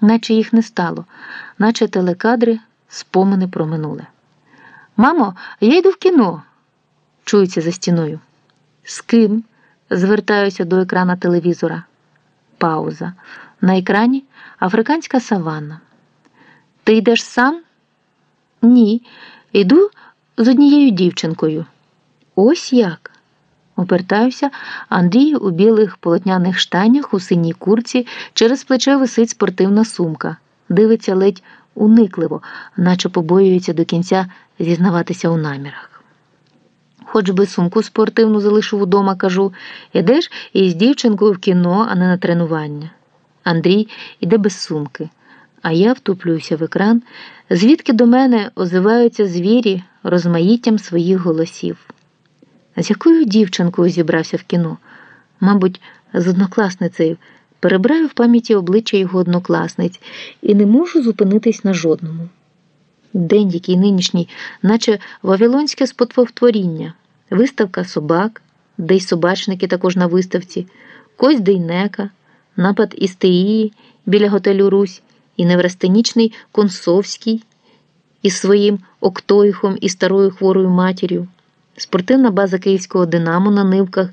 наче їх не стало, наче телекадри спомини про минуле. Мамо, я йду в кіно, чується за стіною. З ким? Звертаюся до екрана телевізора. Пауза. На екрані африканська саванна. Ти йдеш сам? Ні. Йду з однією дівчинкою. Ось як. Обертаюся, Андрій у білих полотняних штанях у синій курці через плече висить спортивна сумка. Дивиться ледь уникливо, наче побоюється до кінця зізнаватися у намірах. Хоч би сумку спортивну залишив удома, кажу, ідеш із дівчинкою в кіно, а не на тренування. Андрій іде без сумки, а я втуплююся в екран, звідки до мене озиваються звірі розмаїттям своїх голосів. З якою дівчинкою зібрався в кіно? Мабуть, з однокласницею. Перебираю в пам'яті обличчя його однокласниць і не можу зупинитись на жодному. День, який нинішній, наче вавилонське спотвовтворіння, виставка собак, де й собачники також на виставці, кость дейнека, напад істерії біля готелю Русь і неврастенічний Консовський із своїм Октоїхом і старою хворою матір'ю, спортивна база київського Динамо на нивках,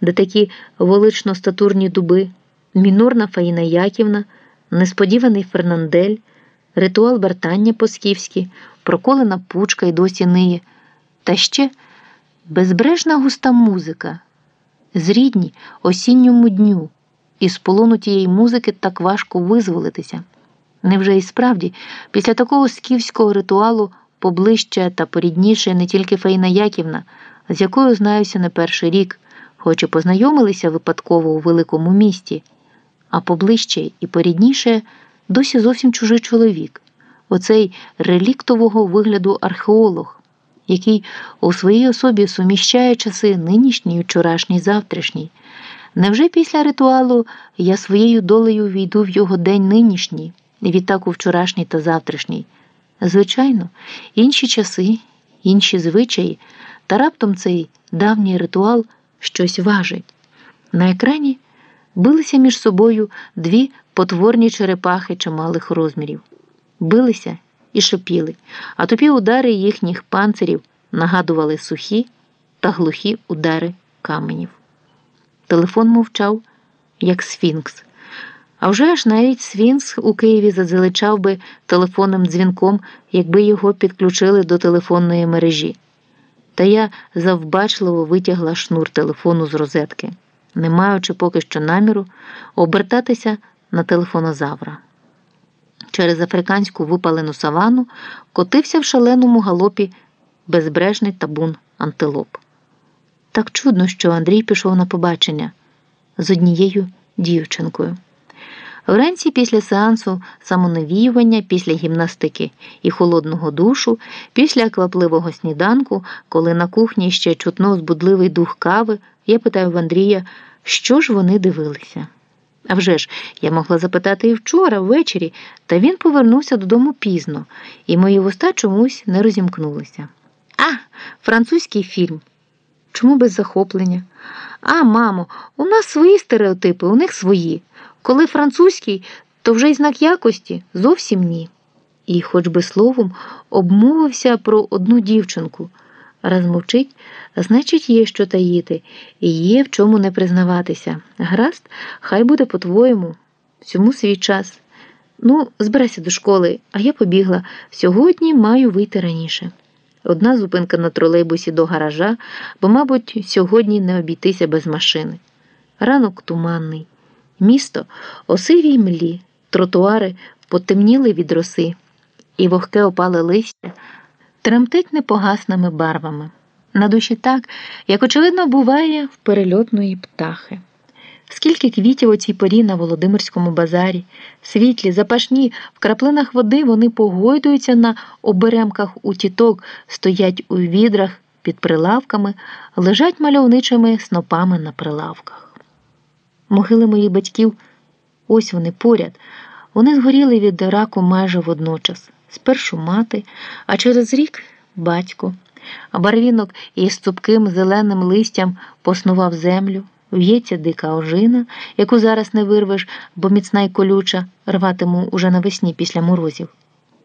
де такі велично статурні дуби, мінорна Фаїна Яківна, несподіваний Фернандель, ритуал бертання по-скіфськи, проколена пучка й досі ниє, та ще безбрежна густа музика, зрідні осінньому дню, і з полону тієї музики так важко визволитися. Невже і справді, після такого скіфського ритуалу поближче та порідніше не тільки Фаїна Яківна, з якою знаюся не перший рік, хоч і познайомилися випадково у великому місті, а поближче і порідніше досі зовсім чужий чоловік, оцей реліктового вигляду археолог, який у своїй особі суміщає часи нинішній, вчорашній, завтрашній. Невже після ритуалу я своєю долею війду в його день нинішній, відтак у вчорашній та завтрашній? Звичайно, інші часи, інші звичаї, та раптом цей давній ритуал щось важить. На екрані билися між собою дві потворні черепахи чималих розмірів, билися і шипіли, а тупі удари їхніх панцирів нагадували сухі та глухі удари каменів. Телефон мовчав, як сфінкс. А вже ж навіть Свінс у Києві задзелечав би телефонним дзвінком, якби його підключили до телефонної мережі. Та я завбачливо витягла шнур телефону з розетки, не маючи поки що наміру обертатися на телефонозавра. Через африканську випалену савану котився в шаленому галопі безбрежний табун антилоп. Так чудно, що Андрій пішов на побачення з однією дівчинкою. Вранці після сеансу самонавіювання, після гімнастики і холодного душу, після квапливого сніданку, коли на кухні ще чутно збудливий дух кави, я питаю в Андрія, що ж вони дивилися. А вже ж, я могла запитати і вчора, ввечері, та він повернувся додому пізно, і мої вуста чомусь не розімкнулися. А, французький фільм. Чому без захоплення? А, мамо, у нас свої стереотипи, у них свої. Коли французький, то вже й знак якості зовсім ні. І, хоч би словом, обмовився про одну дівчинку. Раз мовчить, значить, є що таїти, і є в чому не признаватися. Гаразд, хай буде по-твоєму, всьому свій час. Ну, збирайся до школи, а я побігла. Сьогодні маю вийти раніше. Одна зупинка на тролейбусі до гаража, бо, мабуть, сьогодні не обійтися без машини. Ранок туманний. Місто осивій млі, тротуари потемніли від роси, і вогке опале листя тремтить непогасними барвами. На душі так, як очевидно буває в перельотної птахи. Скільки квітів у цій порі на Володимирському базарі, світлі, запашні, в краплинах води вони погойдуються на оберемках у тіток, стоять у відрах під прилавками, лежать мальовничими снопами на прилавках. Могили моїх батьків, ось вони поряд. Вони згоріли від раку майже водночас. Спершу мати, а через рік батько. А барвінок із цупким зеленим листям поснував землю, в'ється дика ожина, яку зараз не вирвеш, бо міцна й колюча, рватиму уже навесні після морозів.